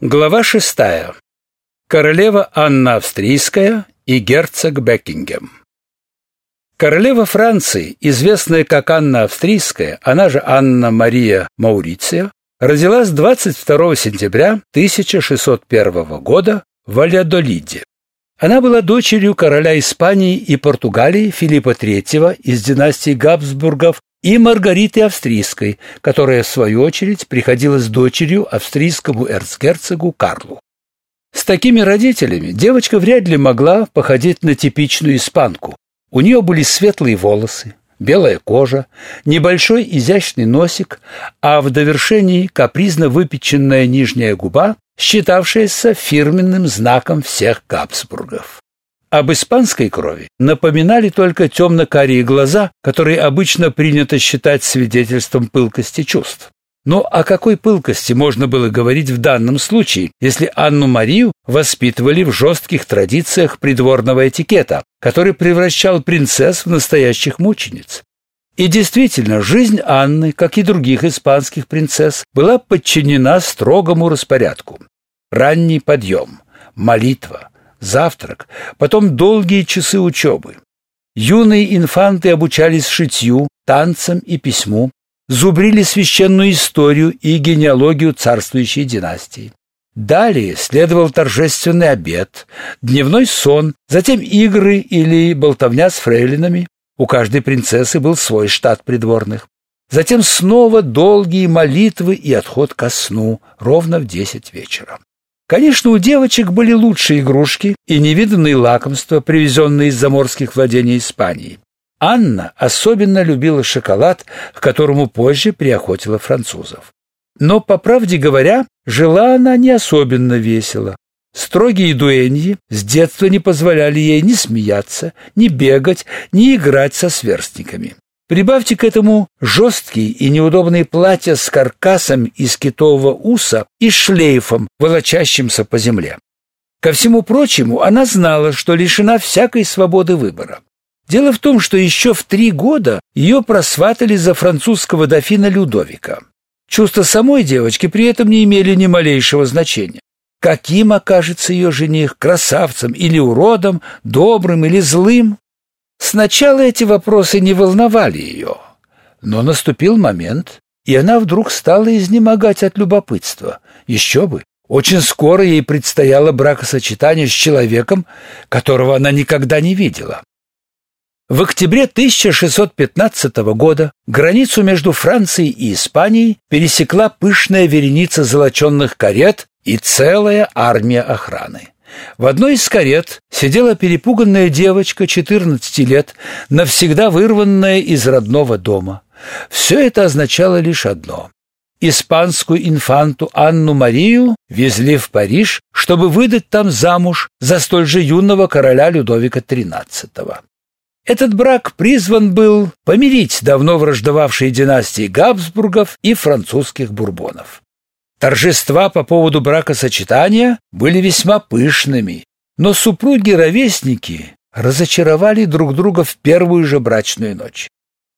Глава шестая. Королева Анна Австрийская и герцог Бекингем. Королева Франции, известная как Анна Австрийская, она же Анна Мария Мауриция, родилась 22 сентября 1601 года в Вальядолиде. Она была дочерью короля Испании и Португалии Филиппа III из династии Габсбургов и Маргариты Австрийской, которая, в свою очередь, приходилась дочерью австрийскому эрцгерцогу Карлу. С такими родителями девочка вряд ли могла походить на типичную испанку. У нее были светлые волосы, белая кожа, небольшой изящный носик, а в довершении капризно выпеченная нижняя губа, считавшаяся фирменным знаком всех Габсбургов. Об испанской крови напоминали только темно-карие глаза, которые обычно принято считать свидетельством пылкости чувств. Но о какой пылкости можно было говорить в данном случае, если Анну-Марию воспитывали в жестких традициях придворного этикета, который превращал принцесс в настоящих мучениц? И действительно, жизнь Анны, как и других испанских принцесс, была подчинена строгому распорядку. Ранний подъем, молитва, завтрак, потом долгие часы учебы. Юные инфанты обучались шитью, танцам и письму, зубрили священную историю и генеалогию царствующей династии. Далее следовал торжественный обед, дневной сон, затем игры или болтовня с фрейлинами. У каждой принцессы был свой штат придворных. Затем снова долгие молитвы и отход ко сну ровно в десять вечера. Конечно, у девочек были лучшие игрушки и невиданные лакомства, привезенные из заморских владений Испании. Анна особенно любила шоколад, к которому позже приохотила французов. Но, по правде говоря, жила она не особенно весело. Строгие дуэньи с детства не позволяли ей ни смеяться, ни бегать, ни играть со сверстниками. Прибавьте к этому жесткие и неудобные платья с каркасом из китового уса и шлейфом, волочащимся по земле. Ко всему прочему, она знала, что лишена всякой свободы выбора. Дело в том, что еще в три года ее просватали за французского дофина Людовика. Чувства самой девочки при этом не имели ни малейшего значения. Каким окажется ее жених, красавцем или уродом, добрым или злым, Сначала эти вопросы не волновали ее, но наступил момент, и она вдруг стала изнемогать от любопытства. Еще бы, очень скоро ей предстояло бракосочетание с человеком, которого она никогда не видела. В октябре 1615 года границу между Францией и Испанией пересекла пышная вереница золоченных карет и целая армия охраны. В одной из карет сидела перепуганная девочка 14 лет, навсегда вырванная из родного дома. Все это означало лишь одно. Испанскую инфанту Анну Марию везли в Париж, чтобы выдать там замуж за столь же юного короля Людовика XIII. Этот брак призван был помирить давно враждовавшие династии Габсбургов и французских бурбонов. Торжества по поводу бракосочетания были весьма пышными, но супруги-ровесники разочаровали друг друга в первую же брачную ночь.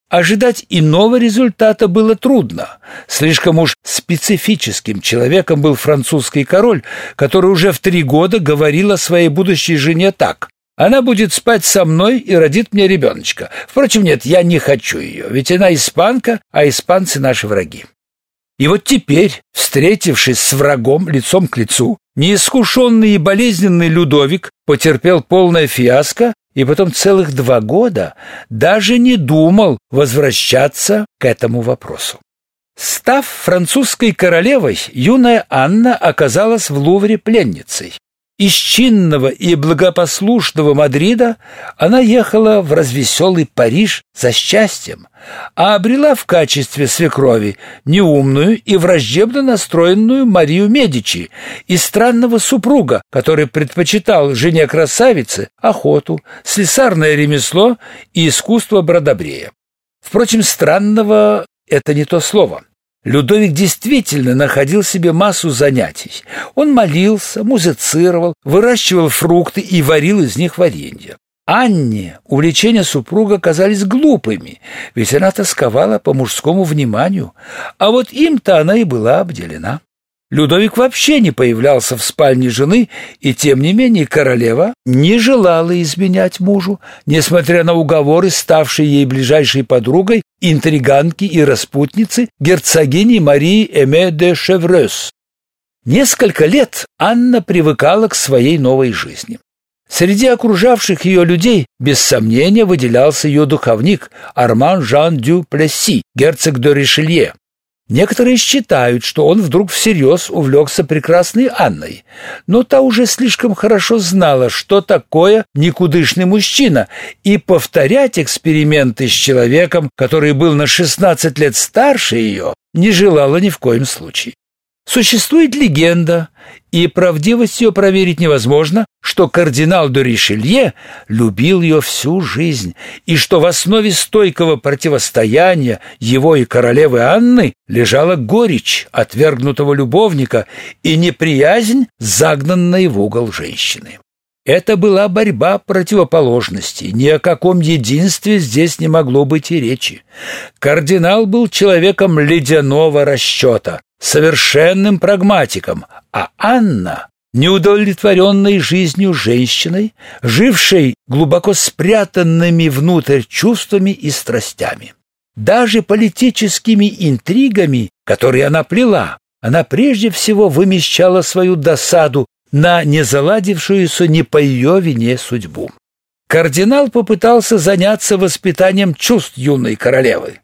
Ожидать иного результата было трудно. Слишком уж специфическим человеком был французский король, который уже в три года говорил о своей будущей жене так. «Она будет спать со мной и родит мне ребеночка. Впрочем, нет, я не хочу ее, ведь она испанка, а испанцы наши враги». И вот теперь, встретившись с врагом лицом к лицу, неискушенный и болезненный Людовик потерпел полное фиаско и потом целых два года даже не думал возвращаться к этому вопросу. Став французской королевой, юная Анна оказалась в Лувре пленницей. Из чинного и благопослушного Мадрида она ехала в развеселый Париж за счастьем, а обрела в качестве свекрови неумную и враждебно настроенную Марию Медичи и странного супруга, который предпочитал жене красавицы охоту, слесарное ремесло и искусство бродобрея. Впрочем, странного — это не то слово. Людовик действительно находил себе массу занятий. Он молился, музицировал, выращивал фрукты и варил из них варенье. Анне увлечения супруга казались глупыми, ведь она тосковала по мужскому вниманию, а вот им-то она и была обделена. Людовик вообще не появлялся в спальне жены, и тем не менее королева не желала изменять мужу, несмотря на уговоры ставшей ей ближайшей подругой, интриганки и распутницы герцогини Марии Эме де Шеврёс. Несколько лет Анна привыкала к своей новой жизни. Среди окружавших ее людей без сомнения выделялся ее духовник Арман Жан дю Плесси, герцог де Ришелье. Некоторые считают, что он вдруг всерьез увлекся прекрасной Анной, но та уже слишком хорошо знала, что такое никудышный мужчина, и повторять эксперименты с человеком, который был на 16 лет старше ее, не желала ни в коем случае. Существует легенда, и правдивость ее проверить невозможно, что кардинал де любил ее всю жизнь, и что в основе стойкого противостояния его и королевы Анны лежала горечь отвергнутого любовника и неприязнь загнанной в угол женщины. Это была борьба противоположностей, ни о каком единстве здесь не могло быть и речи. Кардинал был человеком ледяного расчета, совершенным прагматиком, а Анна неудовлетворенной жизнью женщиной, жившей глубоко спрятанными внутрь чувствами и страстями. Даже политическими интригами, которые она плела, она прежде всего вымещала свою досаду на незаладившуюся не по ее вине судьбу. Кардинал попытался заняться воспитанием чувств юной королевы.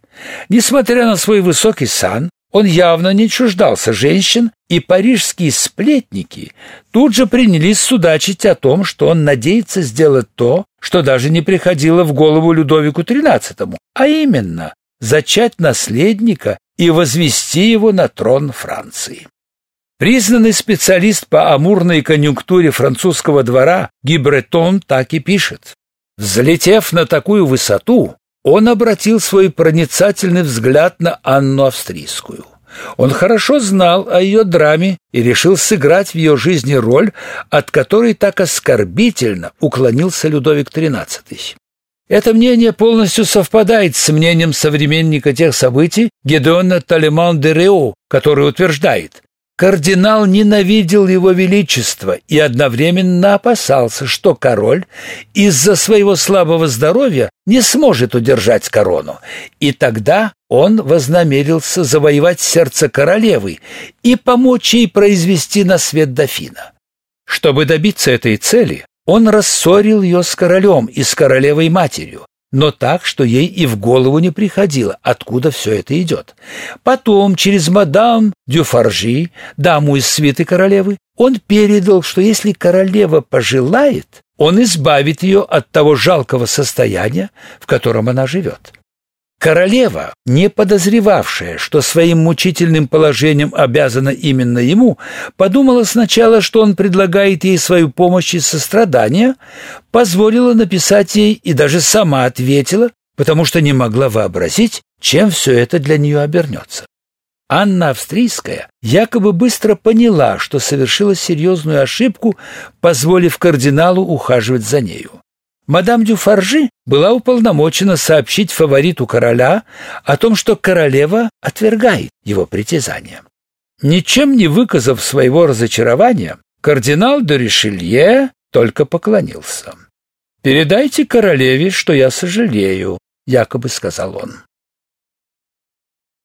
Несмотря на свой высокий сан, он явно не чуждался женщин, и парижские сплетники тут же принялись судачить о том, что он надеется сделать то, что даже не приходило в голову Людовику XIII, а именно зачать наследника и возвести его на трон Франции. Признанный специалист по амурной конъюнктуре французского двора Гибретон так и пишет. Взлетев на такую высоту, он обратил свой проницательный взгляд на Анну Австрийскую. Он хорошо знал о ее драме и решил сыграть в ее жизни роль, от которой так оскорбительно уклонился Людовик XIII. Это мнение полностью совпадает с мнением современника тех событий Гедеона Талеман де Рео, который утверждает, Кардинал ненавидел его величество и одновременно опасался, что король из-за своего слабого здоровья не сможет удержать корону, и тогда он вознамерился завоевать сердце королевы и помочь ей произвести на свет дофина. Чтобы добиться этой цели, он рассорил ее с королем и с королевой-матерью, но так, что ей и в голову не приходило, откуда все это идет. Потом, через мадам Дюфаржи, даму из свиты королевы, он передал, что если королева пожелает, он избавит ее от того жалкого состояния, в котором она живет. Королева, не подозревавшая, что своим мучительным положением обязана именно ему, подумала сначала, что он предлагает ей свою помощь и сострадание, позволила написать ей и даже сама ответила, потому что не могла вообразить, чем все это для нее обернется. Анна Австрийская якобы быстро поняла, что совершила серьезную ошибку, позволив кардиналу ухаживать за нею. Мадам Дюфаржи была уполномочена сообщить фавориту короля о том, что королева отвергает его притязания. Ничем не выказав своего разочарования, кардинал де Ришелье только поклонился. «Передайте королеве, что я сожалею», — якобы сказал он.